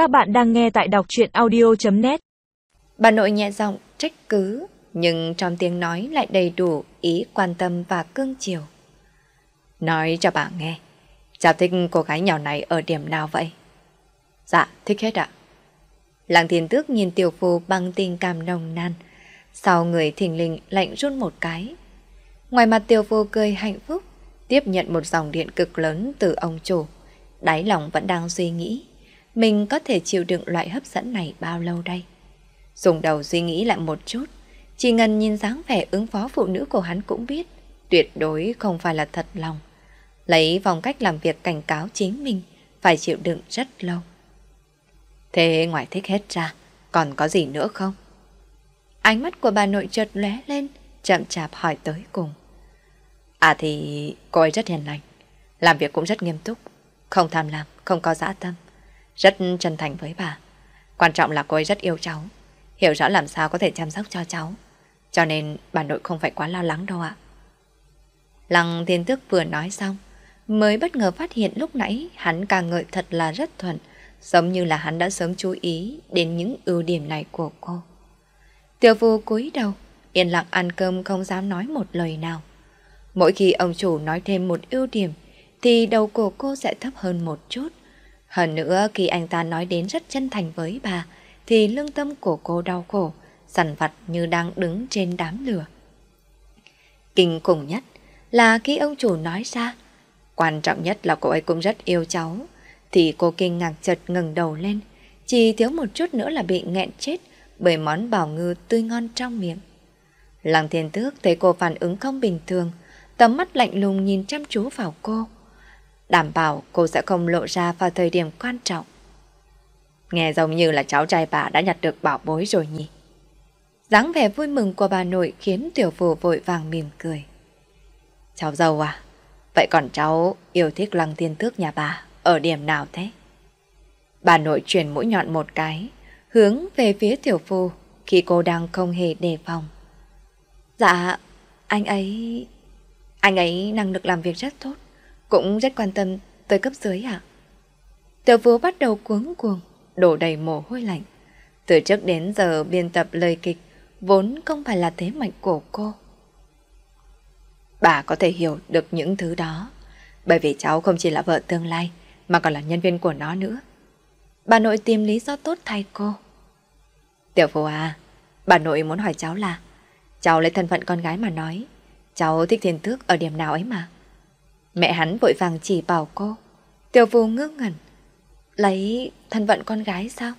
Các bạn đang nghe tại đọc chuyện audio.net Bà nội nhẹ giọng trách cứ, nhưng trong tiếng nói lại đầy đủ ý quan tâm và cương chiều. Nói cho bà nghe, cháu thích cô gái nhỏ này ở điểm nào vậy? Dạ, thích hết ạ. Làng thiên tước nhìn tiểu phu bằng tình cảm nồng nan, sau người thình lình lạnh run một cái. Ngoài mặt tiểu phu cười hạnh phúc, tiếp nhận một dòng điện cực lớn từ ông chủ. Đáy lòng vẫn đang suy nghĩ, mình có thể chịu đựng loại hấp dẫn này bao lâu đây? Dùng đầu suy nghĩ lại một chút, chỉ ngần nhìn dáng vẻ ứng phó phụ nữ của hắn cũng biết, tuyệt đối không phải là thật lòng. Lấy vòng cách làm việc cảnh cáo chính mình, phải chịu đựng rất lâu. Thế ngoài thích hết ra, còn có gì nữa không? Ánh mắt của bà nội chợt lóe lên, chậm chạp hỏi tới cùng. À thì cô ấy rất hiền lành, làm việc cũng rất nghiêm túc, không tham lam, không có dã tâm, rất chân thành với bà. Quan trọng là cô ấy rất yêu cháu, hiểu rõ làm sao có thể chăm sóc cho cháu. Cho nên bà nội không phải quá lo lắng đâu ạ. Lăng thiên tước vừa nói xong, mới bất ngờ phát hiện lúc nãy hắn ca ngợi thật là rất thuận, giống như là hắn đã sớm chú ý đến những ưu điểm này của cô. Tiểu phu cúi đầu, yên lặng ăn cơm không dám nói một lời nào. Mỗi khi ông chủ nói thêm một ưu điểm, thì đầu của cô sẽ thấp hơn một chút. Hơn nữa khi anh ta nói đến rất chân thành với bà, thì lương tâm của cô đau khổ, sằn vặt như đang đứng trên đám lửa. Kinh khủng nhất là khi ông chủ nói ra, quan trọng nhất là cô ấy cũng rất yêu cháu, thì cô kinh ngạc chợt ngừng đầu lên, chỉ thiếu một chút nữa là bị nghẹn chết bởi món bảo ngư tươi ngon trong miệng. Lăng thiên tước thấy cô phản ứng không bình thường, tầm mắt lạnh lùng nhìn chăm chú vào cô. Đảm bảo cô sẽ không lộ ra vào thời điểm quan trọng. Nghe giống như là cháu trai bà đã nhặt được bảo bối rồi nhỉ. dáng vẻ vui mừng của bà nội khiến tiểu phù vội vàng mỉm cười. Cháu dâu à, vậy còn cháu yêu thích lăng thiên tước nhà bà ở điểm nào thế? Bà nội chuyển mũi nhọn một cái, hướng về phía tiểu phu khi cô đang không hề đề phòng. Dạ, anh ấy... Anh ấy năng lực làm việc rất tốt, cũng rất quan tâm tới cấp dưới ạ. Tiểu phu bắt đầu cuống cuồng, đổ đầy mồ hôi lạnh. Từ trước đến giờ biên tập lời kịch vốn không phải là thế mạnh của cô. Bà có thể hiểu được những thứ đó, bởi vì cháu không chỉ là vợ tương lai, mà còn là nhân viên của nó nữa. Bà nội tìm lý do tốt thay cô. Tiểu phu à, bà nội muốn hỏi cháu là, cháu lấy thân phận con gái mà nói, cháu thích thiên tước ở điểm nào ấy mà. Mẹ hắn vội vàng chỉ bảo cô. Tiểu phu ngơ ngẩn. Lấy thân phận con gái sao?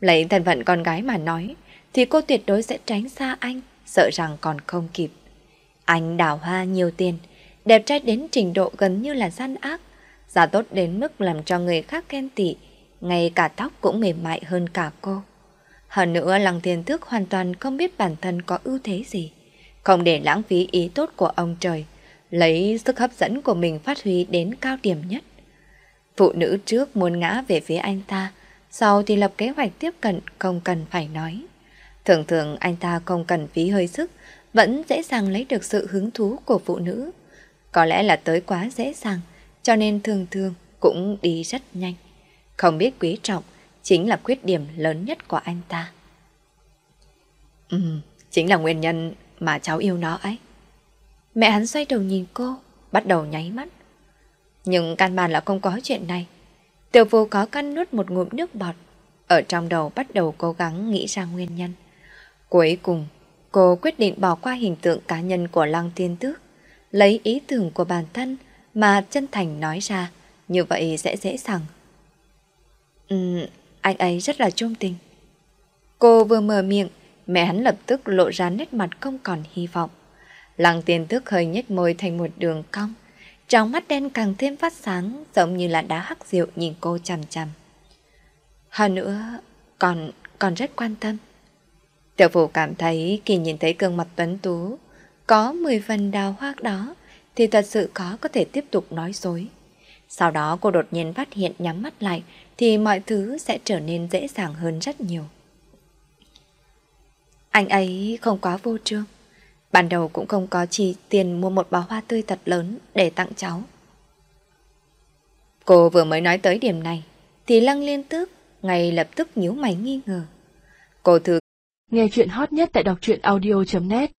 Lấy thân phận con gái mà nói, thì cô tuyệt đối sẽ tránh xa anh, sợ rằng còn không kịp. Anh đào hoa nhiều tiền, đẹp trai đến trình độ gần như là gian ác, giả tốt đến mức làm cho người khác khen tị, ngay cả tóc cũng mềm mại hơn cả cô. Hơn nữa Lăng Thiên Tước hoàn toàn không biết bản thân có ưu thế gì, không để lãng phí ý tốt của ông trời, lấy sức hấp dẫn của mình phát huy đến cao điểm nhất. Phụ nữ trước muốn ngã về phía anh ta, sau thì lập kế hoạch tiếp cận không cần phải nói. Thường thường anh ta không cần phí hơi sức, vẫn dễ dàng lấy được sự hứng thú của phụ nữ. Có lẽ là tới quá dễ dàng, cho nên thường thường cũng đi rất nhanh. Không biết quý trọng chính là khuyết điểm lớn nhất của anh ta. Ừ, chính là nguyên nhân mà cháu yêu nó ấy. Mẹ hắn xoay đầu nhìn cô, bắt đầu nháy mắt. Nhưng căn bản là không có chuyện này. Tiểu vô có căn nuốt một ngụm nước bọt, ở trong đầu bắt đầu cố gắng nghĩ ra nguyên nhân. Cuối cùng, cô quyết định bỏ qua hình tượng cá nhân của Lăng Tiên Tước, lấy ý tưởng của bản thân mà chân thành nói ra, như vậy sẽ dễ dàng. Ừ, anh ấy rất là trung tình. Cô vừa mở miệng, mẹ hắn lập tức lộ ra nét mặt không còn hy vọng. Lăng tiên thức hơi nhếch môi thành một đường cong, trong mắt đen càng thêm phát sáng giống như là đá hắc rượu nhìn cô chằm chằm. Hơn nữa, còn, còn rất quan tâm. Tiểu phủ cảm thấy khi nhìn thấy gương mặt tuấn tú, có 10 phần đào hoa đó, thì thật sự có có thể tiếp tục nói dối. Sau đó cô đột nhiên phát hiện nhắm mắt lại thì mọi thứ sẽ trở nên dễ dàng hơn rất nhiều. Anh ấy không quá vô trương. Ban đầu cũng không có chi tiền mua một bó hoa tươi thật lớn để tặng cháu. Cô vừa mới nói tới điểm này, thì Lăng liên tức ngay lập tức nhíu mày nghi ngờ. Cô thử Nghe chuyện hot nhất tại đọc truyện audio.net